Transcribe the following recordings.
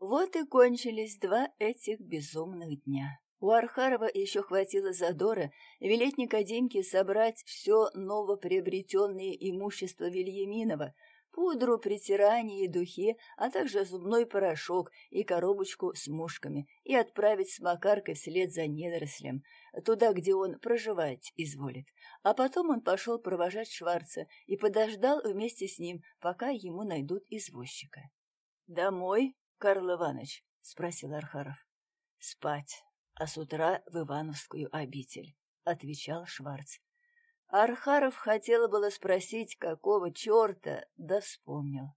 Вот и кончились два этих безумных дня. У Архарова еще хватило задора велеть Никодимке собрать все новоприобретенное имущество Вильяминова, пудру, притирание и духи, а также зубной порошок и коробочку с мушками, и отправить с Макаркой вслед за недорослем, туда, где он проживать изволит. А потом он пошел провожать Шварца и подождал вместе с ним, пока ему найдут извозчика. «Домой, Карл Иванович?» — спросил Архаров. «Спать» а с утра в Ивановскую обитель», — отвечал Шварц. Архаров хотел было спросить, какого черта, да вспомнил.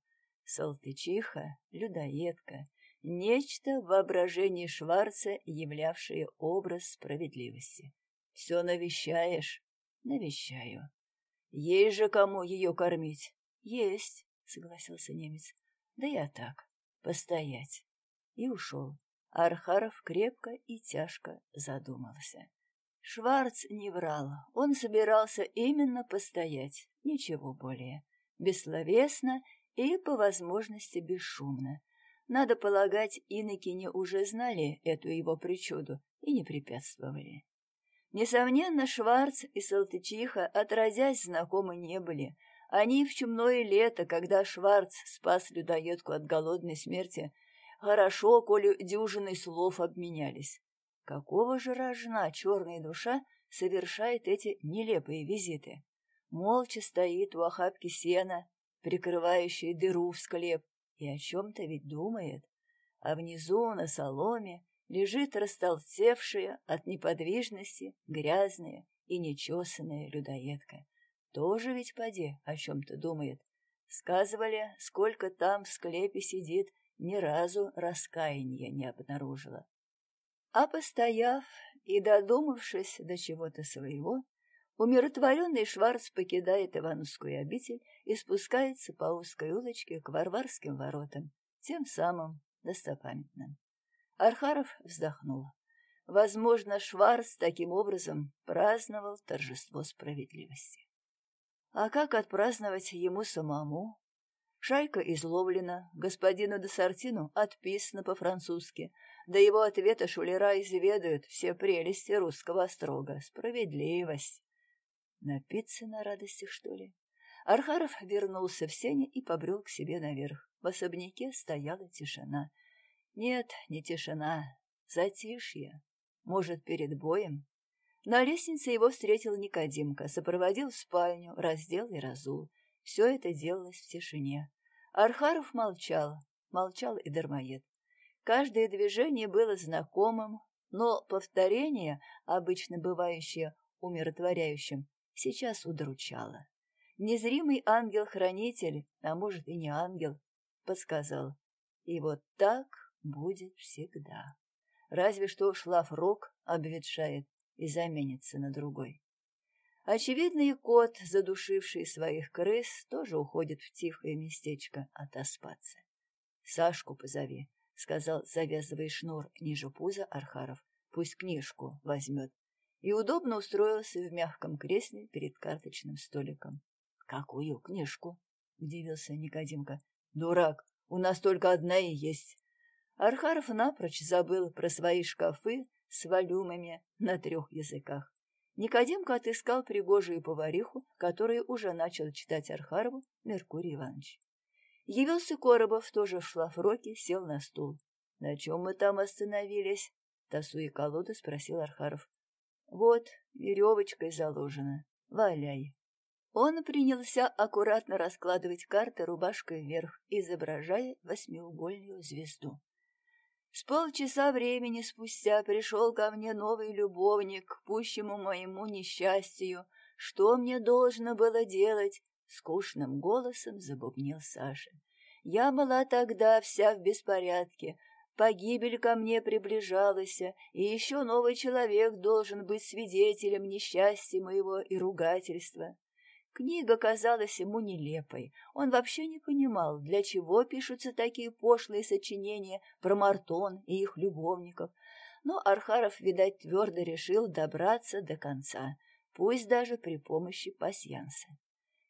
Салтычиха, людоедка, нечто в воображении Шварца, являвшее образ справедливости. «Все навещаешь?» «Навещаю». «Есть же кому ее кормить?» «Есть», — согласился немец. «Да я так, постоять». И ушел. Архаров крепко и тяжко задумался. Шварц не врал, он собирался именно постоять, ничего более, бессловесно и, по возможности, бесшумно. Надо полагать, инокини уже знали эту его причуду и не препятствовали. Несомненно, Шварц и Салтычиха, отродясь, знакомы не были. Они в чумное лето, когда Шварц спас людоедку от голодной смерти, Хорошо, коли дюжиной слов обменялись. Какого же рожна черная душа совершает эти нелепые визиты? Молча стоит у охапки сена, прикрывающей дыру в склеп, и о чем-то ведь думает. А внизу на соломе лежит растолстевшая от неподвижности грязная и нечесанная людоедка. Тоже ведь поди о чем-то думает. Сказывали, сколько там в склепе сидит ни разу раскаяния не обнаружила. А постояв и додумавшись до чего-то своего, умиротворенный Шварц покидает Ивановскую обитель и спускается по узкой улочке к Варварским воротам, тем самым достопамятным. Архаров вздохнул. Возможно, Шварц таким образом праздновал торжество справедливости. А как отпраздновать ему самому, Шайка изловлена, господину Десартину отписано по-французски. До его ответа шулера изведают все прелести русского острога. Справедливость. Напиться на радостях, что ли? Архаров вернулся в сене и побрел к себе наверх. В особняке стояла тишина. Нет, не тишина, затишье. Может, перед боем? На лестнице его встретил Никодимка, сопроводил в спальню, раздел и разул. Все это делалось в тишине. Архаров молчал, молчал и дармоед. Каждое движение было знакомым, но повторение, обычно бывающее умиротворяющим, сейчас удручало. Незримый ангел-хранитель, а может и не ангел, подсказал. И вот так будет всегда. Разве что шлафрок обветшает и заменится на другой. Очевидно, и кот, задушивший своих крыс, тоже уходит в тихое местечко отоспаться. — Сашку позови, — сказал, завязывая шнур ниже пуза Архаров. — Пусть книжку возьмет. И удобно устроился в мягком кресле перед карточным столиком. — Какую книжку? — удивился Никодимка. — Дурак, у нас только одна и есть. Архаров напрочь забыл про свои шкафы с волюмами на трех языках. Никодимка отыскал пригожую повариху, которая уже начал читать Архарову Меркурий Иванович. Явился Коробов, тоже в шлафроке, сел на стул. — На чем мы там остановились? — тасуя колоду, спросил Архаров. — Вот, веревочкой заложено. Валяй. Он принялся аккуратно раскладывать карты рубашкой вверх, изображая восьмиугольную звезду. С полчаса времени спустя пришел ко мне новый любовник, к пущему моему несчастью. Что мне должно было делать? Скучным голосом забубнил Саша. Я была тогда вся в беспорядке. Погибель ко мне приближалась, и еще новый человек должен быть свидетелем несчастья моего и ругательства. Книга казалась ему нелепой. Он вообще не понимал, для чего пишутся такие пошлые сочинения про Мартон и их любовников. Но Архаров, видать, твердо решил добраться до конца, пусть даже при помощи пасьянса.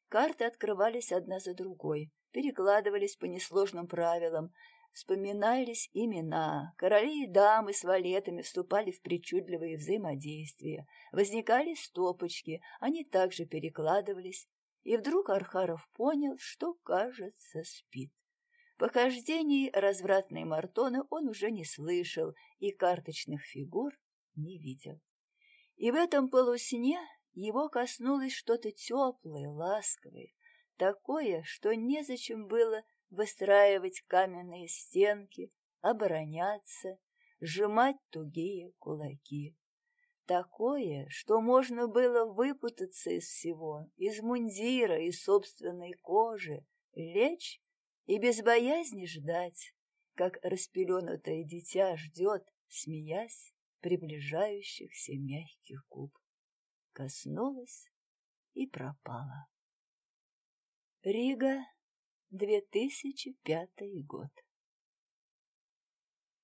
Карты открывались одна за другой, перекладывались по несложным правилам. Вспоминались имена, короли и дамы с валетами вступали в причудливые взаимодействия, возникали стопочки, они также перекладывались, и вдруг Архаров понял, что, кажется, спит. Похождений развратной Мартоны он уже не слышал и карточных фигур не видел. И в этом полусне его коснулось что-то теплое, ласковое, такое, что незачем было выстраивать каменные стенки, обороняться, сжимать тугие кулаки. Такое, что можно было выпутаться из всего, из мундира и собственной кожи, лечь и без боязни ждать, как распеленутое дитя ждет, смеясь, приближающихся мягких губ. Коснулась и пропала. Рига, 2005 год.